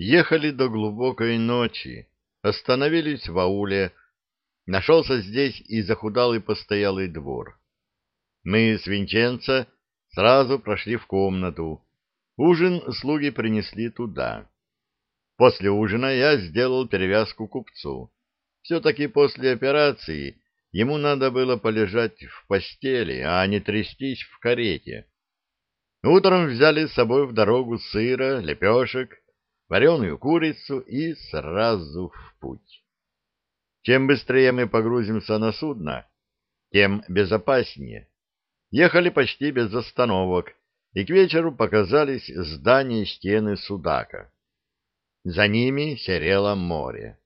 Ехали до глубокой ночи, остановились в ауле. Нашелся здесь и захудалый постоялый двор. Мы с Винченцо сразу прошли в комнату. Ужин слуги принесли туда. После ужина я сделал перевязку купцу. Все-таки после операции ему надо было полежать в постели, а не трястись в карете. Утром взяли с собой в дорогу сыра, лепешек, вареную курицу и сразу в путь. Чем быстрее мы погрузимся на судно, тем безопаснее. Ехали почти без остановок, и к вечеру показались здания и стены Судака. За ними серело море.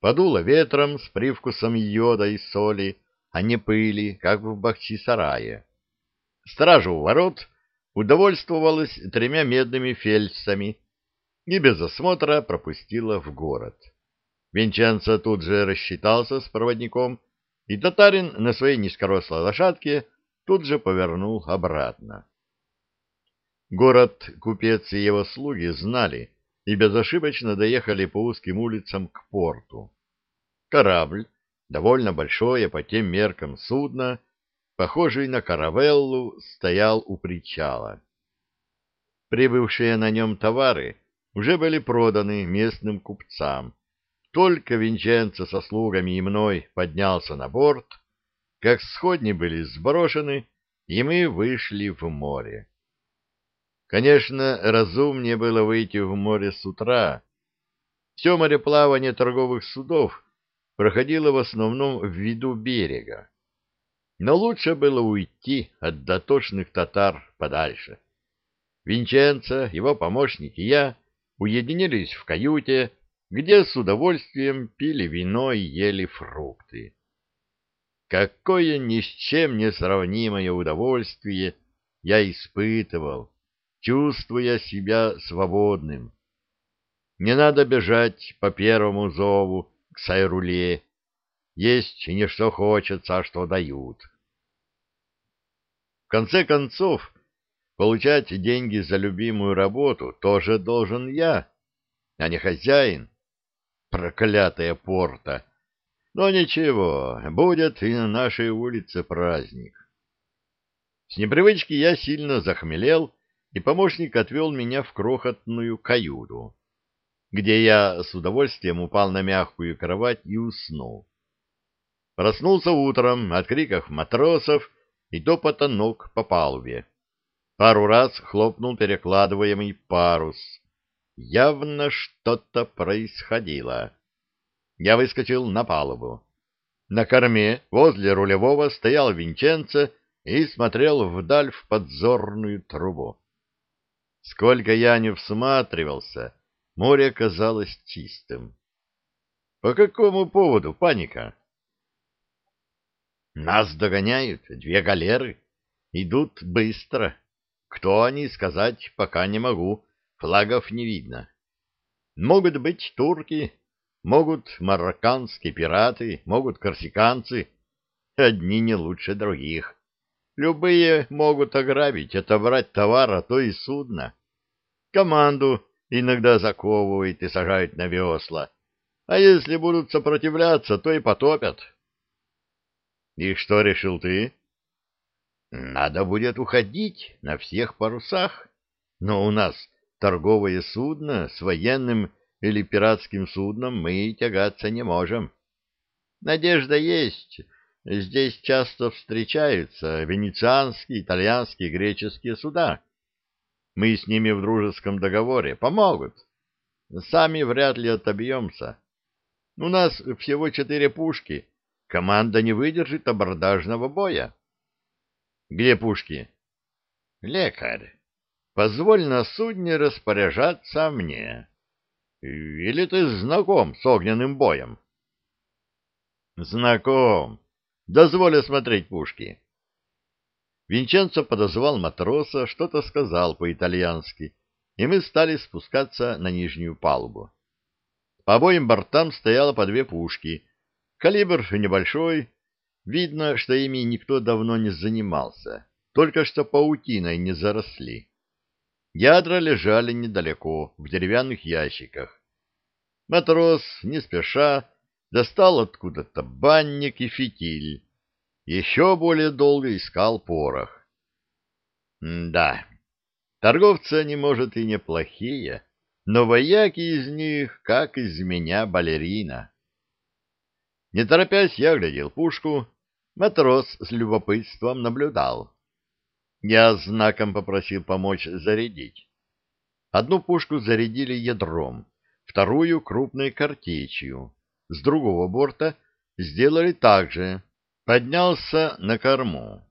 Подуло ветром с привкусом йода и соли, а не пыли, как в Бахчисарае. Стража у ворот удовольствовалась тремя медными фельдсами, и без осмотра пропустила в город. Винченцо тут же рассчитался с проводником, и татарин на своей низкорослой лошадке тут же повернул обратно. Город купец и его слуги знали и безошибочно доехали по узким улицам к порту. Корабль, довольно большое по тем меркам судно, похожий на каравеллу, стоял у причала. Прибывшие на нем товары — уже были проданы местным купцам. Только Винченцо со слугами и мной поднялся на борт, как сходни были сброшены, и мы вышли в море. Конечно, разумнее было выйти в море с утра. Все мореплавание торговых судов проходило в основном в виду берега. Но лучше было уйти от дотошных татар подальше. Винченцо, его помощник и я — уединились в каюте, где с удовольствием пили вино и ели фрукты. Какое ни с чем не сравнимое удовольствие я испытывал, чувствуя себя свободным. Не надо бежать по первому зову к Сайруле, есть не что хочется, а что дают. В конце концов, Получать деньги за любимую работу тоже должен я, а не хозяин. Проклятая порта! Но ничего, будет и на нашей улице праздник. С непривычки я сильно захмелел, и помощник отвел меня в крохотную каюту, где я с удовольствием упал на мягкую кровать и уснул. Проснулся утром от криков матросов и топота ног по палубе. Пару раз хлопнул перекладываемый парус. Явно что-то происходило. Я выскочил на палубу. На корме возле рулевого стоял Винченцо и смотрел вдаль в подзорную трубу. Сколько я не всматривался, море казалось чистым. По какому поводу паника? Нас догоняют две галеры. Идут быстро. Кто они, сказать пока не могу, флагов не видно. Могут быть турки, могут марокканские пираты, могут корсиканцы, одни не лучше других. Любые могут ограбить, отобрать товар, а то и судно. Команду иногда заковывают и сажают на весла, а если будут сопротивляться, то и потопят. — И что решил ты? Надо будет уходить на всех парусах, но у нас торговое судно с военным или пиратским судном мы тягаться не можем. Надежда есть. Здесь часто встречаются венецианские, итальянские, греческие суда. Мы с ними в дружеском договоре. Помогут. Сами вряд ли отобьемся. У нас всего четыре пушки. Команда не выдержит абордажного боя. Где пушки? Лекарь, позволь на судне распоряжаться мне. Или ты знаком с огненным боем? Знаком. Дозволь осмотреть пушки. Винченцо подозвал матроса, что-то сказал по-итальянски, и мы стали спускаться на нижнюю палубу. По обоим бортам стояло по две пушки. Калибр небольшой, Видно, что ими никто давно не занимался, только что паутиной не заросли. Ядра лежали недалеко, в деревянных ящиках. Матрос, не спеша, достал откуда-то банник и фитиль. Еще более долго искал порох. М да, торговцы они, может, и неплохие, но вояки из них, как из меня балерина. Не торопясь, я глядел пушку, матрос с любопытством наблюдал. Я знаком попросил помочь зарядить. Одну пушку зарядили ядром, вторую — крупной картечью. С другого борта сделали так же. Поднялся на корму.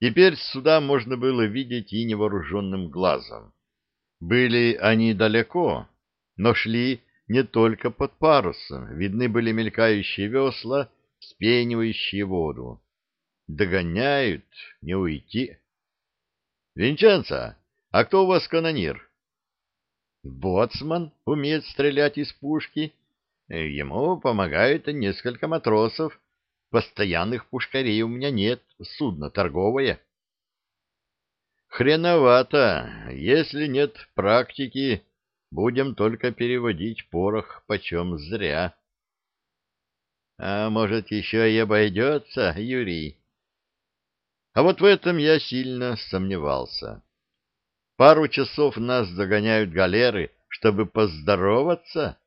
Теперь сюда можно было видеть и невооруженным глазом. Были они далеко, но шли не только под парусом. Видны были мелькающие весла, спенивающие воду. Догоняют, не уйти. Винченцо, а кто у вас канонир? Боцман умеет стрелять из пушки. Ему помогают несколько матросов. Постоянных пушкарей у меня нет, судно торговое. Хреновато. Если нет практики, будем только переводить порох почем зря. А может, еще и обойдется, Юрий? А вот в этом я сильно сомневался. Пару часов нас загоняют галеры, чтобы поздороваться.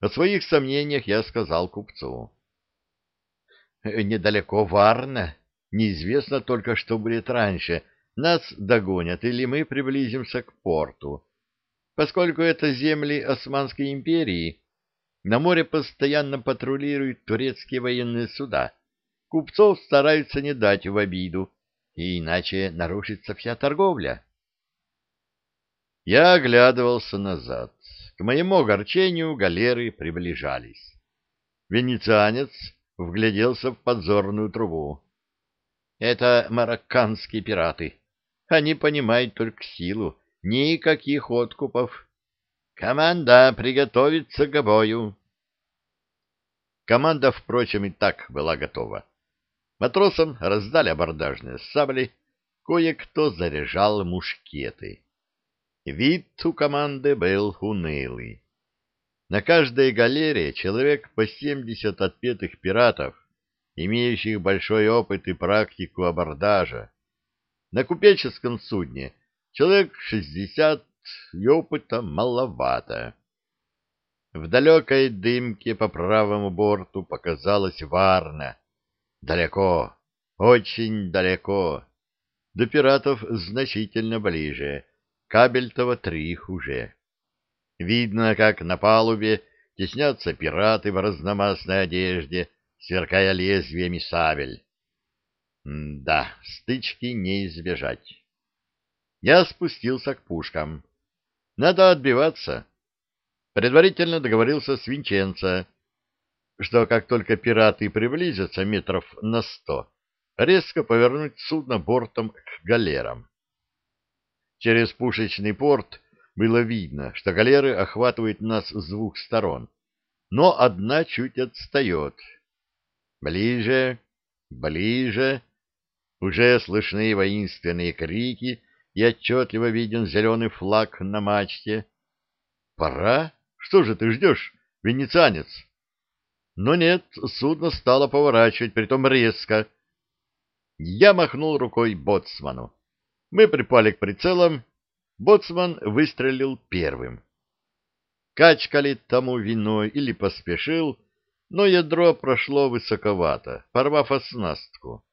О своих сомнениях я сказал купцу. Недалеко Варна. Неизвестно только, что будет раньше. Нас догонят или мы приблизимся к порту. Поскольку это земли Османской империи, на море постоянно патрулируют турецкие военные суда. Купцов стараются не дать в обиду, и иначе нарушится вся торговля. Я оглядывался назад. К моему огорчению галеры приближались. Венецианец вгляделся в подзорную трубу. Это марокканские пираты. Они понимают только силу, никаких откупов. Команда приготовиться к бою. Команда, впрочем, и так была готова. Матросам раздали абордажные сабли, кое-кто заряжал мушкеты. Вид у команды был унылый. На каждой галере человек по семьдесят отпетых пиратов, имеющих большой опыт и практику абордажа. На купеческом судне человек шестьдесят и опыта маловато. В далекой дымке по правому борту показалась Варна. Далеко, очень далеко. До пиратов значительно ближе. Кабельтова три уже. Видно, как на палубе теснятся пираты в разномастной одежде, сверкая лезвиями сабель. М да, стычки не избежать. Я спустился к пушкам. Надо отбиваться. Предварительно договорился с Винченцо, что как только пираты приблизятся метров на сто, резко повернуть судно бортом к галерам. Через пушечный порт было видно, что галеры охватывают нас с двух сторон, но одна чуть отстает. Ближе, ближе, уже слышны воинственные крики и отчетливо виден зеленый флаг на мачте. Пора? Что же ты ждешь, венецианец? Но нет, судно стало поворачивать, притом резко. Я махнул рукой боцману. Мы припали к прицелам Боцман выстрелил первым. Качка ли тому виной или поспешил, но ядро прошло высоковато, порвав оснастку.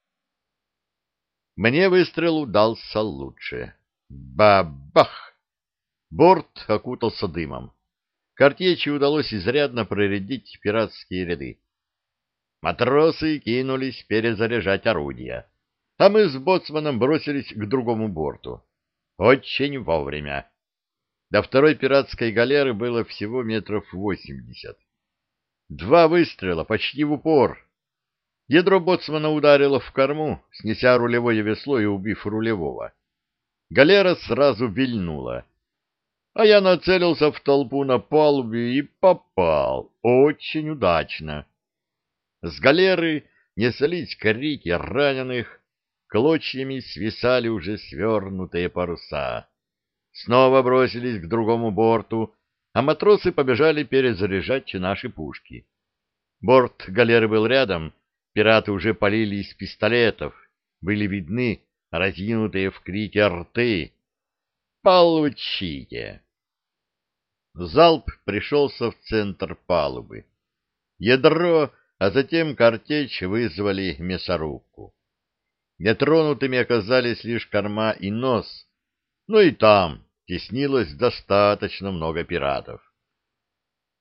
Мне выстрел удался лучше. Бабах! Борт окутался дымом. Картечи удалось изрядно проредить пиратские ряды. Матросы кинулись перезаряжать орудия, а мы с боцманом бросились к другому борту. Очень вовремя. До второй пиратской галеры было всего метров восемьдесят. Два выстрела почти в упор. Ядро боцмана ударило в корму, снеся рулевое весло и убив рулевого. Галера сразу вильнула. А я нацелился в толпу на палубе и попал. Очень удачно. С галеры неслись крики раненых, клочьями свисали уже свернутые паруса. снова бросились к другому борту, а матросы побежали перезаряжать наши пушки. Борт галеры был рядом, пираты уже полили из пистолетов, были видны разинутые в крике рты. «Получите!» Залп пришелся в центр палубы. Ядро, а затем картечь вызвали мясорубку. Нетронутыми оказались лишь корма и нос, но и там теснилось достаточно много пиратов.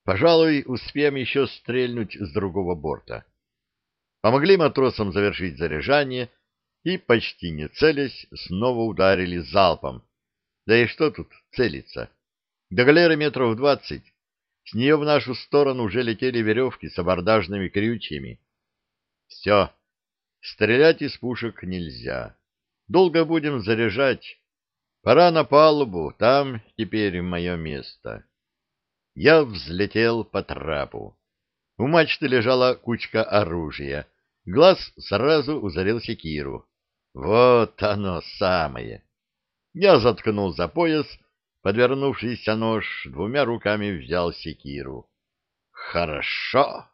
Пожалуй, успеем еще стрельнуть с другого борта. Помогли матросам завершить заряжание и, почти не целясь, снова ударили залпом. Да и что тут целиться? До галеры метров двадцать. С нее в нашу сторону уже летели веревки с абордажными крючьями. Все. Стрелять из пушек нельзя. Долго будем заряжать. Пора на палубу, там теперь мое место. Я взлетел по трапу. У мачты лежала кучка оружия. Глаз сразу узарил секиру. Вот оно самое. Я заткнул за пояс, подвернувшийся нож, двумя руками взял секиру. Хорошо.